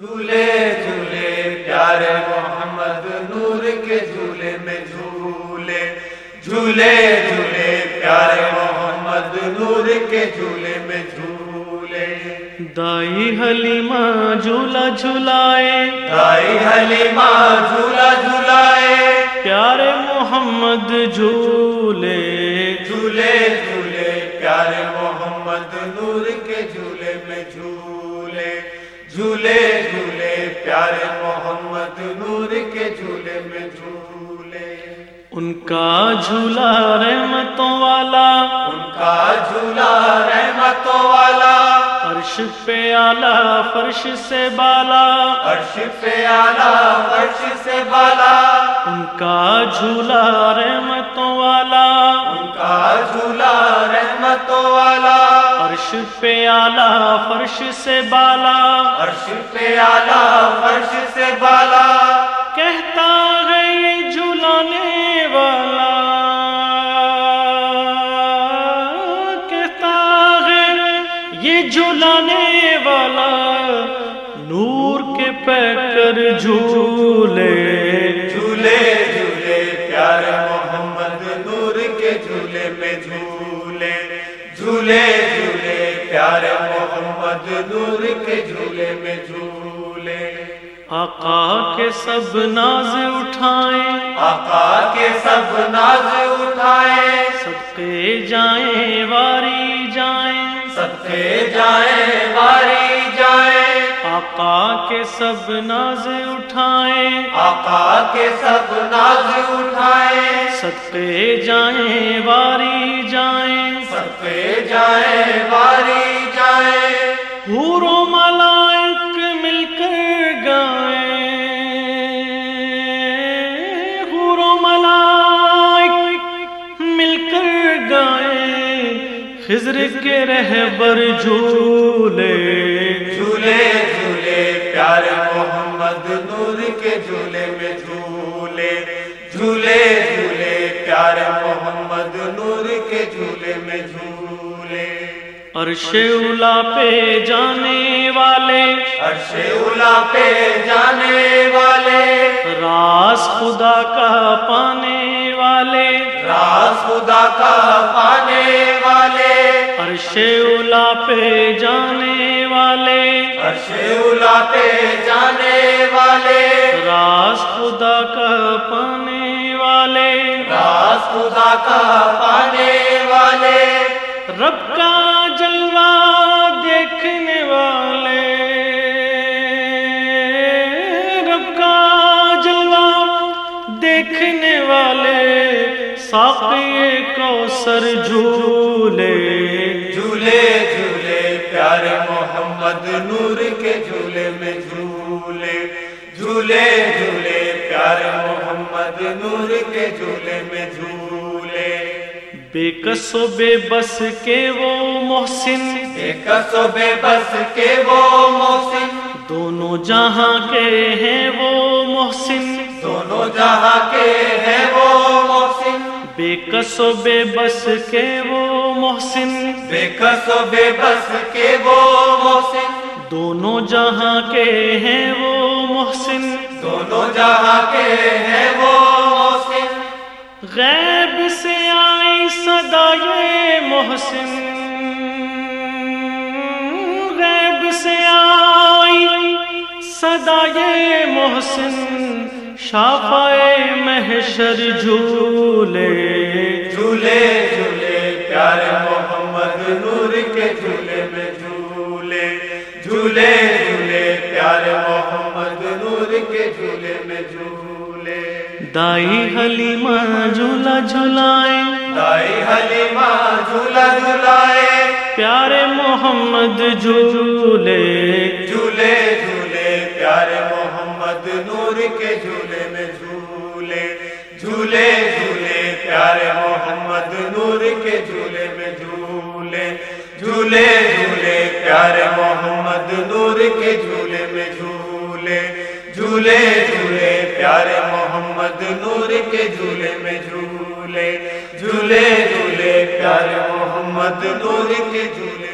جھولے جھولے پیارے محمد نور کے جھولے میں جھولے جھولے جھولے پیارے محمد نور کے جھولے میں جھولے۔ دائی حلیمہ جھولا جھولائے دائی حلیمہ جھولا جھولائے۔ پیارے محمد جھولے۔ جھولے جھولے پیارے محمد نور کے جھولے میں جھولے۔ جھولے جھولے پیارے محمد نور کے جھولے میں جھولے۔ ان کا جھولا رحمتوں والا ان کا جھولا رحمتوں والا۔ عرش پہ آلہ فرش سے بالا عرش پہ آلہ فرش سے بالا۔ ان کا جھولا رحمتوں عرش پہ آلہ فرش سے بالا عرش پہ آلہ فرش سے بالا کہتا ہے یہ جھولانے والا کہتا ہے یہ جھولانے والا نور کے پہ کر جھولے جھولے جھولے پیارے محمد نور کے جھولے جھولے جھولے۔ جھولے پیارے محمد نور کے جھولے میں جھولے۔ آقا کے سب ناز اٹھائیں آقا کے سب ناز اٹھائے۔ صدقے جائیں واری جائیں۔ ستے جائیں واری جائیں۔ آقا کے سب ناز اٹھائیں آقا کے سب ناز اٹھائے۔ صدقے جائیں واری جائیں۔ ستے جائیں خضر کے رہبر جھولے۔ جھولے جھولے پیارے محمد نور کے جھولے میں جھولے۔ جھولے جھولے پیارے محمد نور کے جھولے میں جھولے۔ عرش اولا پہ جانے والے۔ عرش اولا پہ جانے والے۔ راز خدا کا پانے والے۔ راز خدا کا پانے عرش اولا پہ جانے والے۔ عرش اولا پہ جانے والے۔ راز خدا کا پانے والے۔ راز خدا کا پانے والے۔ رب کا جلوہ دیکھنے والے۔ ساقی کو سر جھولے۔ جھولے جھولے پیارے محمد نور کے جھولے میں جھولے۔ جھولے جھولے پیارے محمد نور کے جھولے میں جھولے۔ بے کس و بے بس کے وہ محسن۔ ایک سو بے بس کے وہ محسن۔ دونوں جہاں کے ہیں وہ محسن۔ دونوں جہاں کے ہیں وہ بے کس و بے بس کے وہ محسن بے کس و بے بس کے وہ محسن دونوں جہاں کے ہیں وہ محسن دونوں جہاں کے ہیں وہ محسن غیب سے آئی صدا یہ محسن غیب سے آئی صدا یہ محسن شافائے محشر جھولے۔ جھولے جھولے پیارے محمد نور کے جھولے میں جھولے۔ جھولے جھولے پیارے محمد نور کے جھولے میں جھولے۔ دائی حلیمہ جھولا جھولائے دائی حلیمہ جھولا جھولائے پیارے محمد جھولے۔ کے جھولے میں جھولے جھولے جھولے، پیارے محمد نور کے جھولے میں جھولے جھولے جھولے، پیارے محمد نور کے جھولے میں جھولے جھولے جھولے، پیارے محمد نور کے جھولے میں جھولے جھولے جھولے، پیارے محمد نور کے جھولے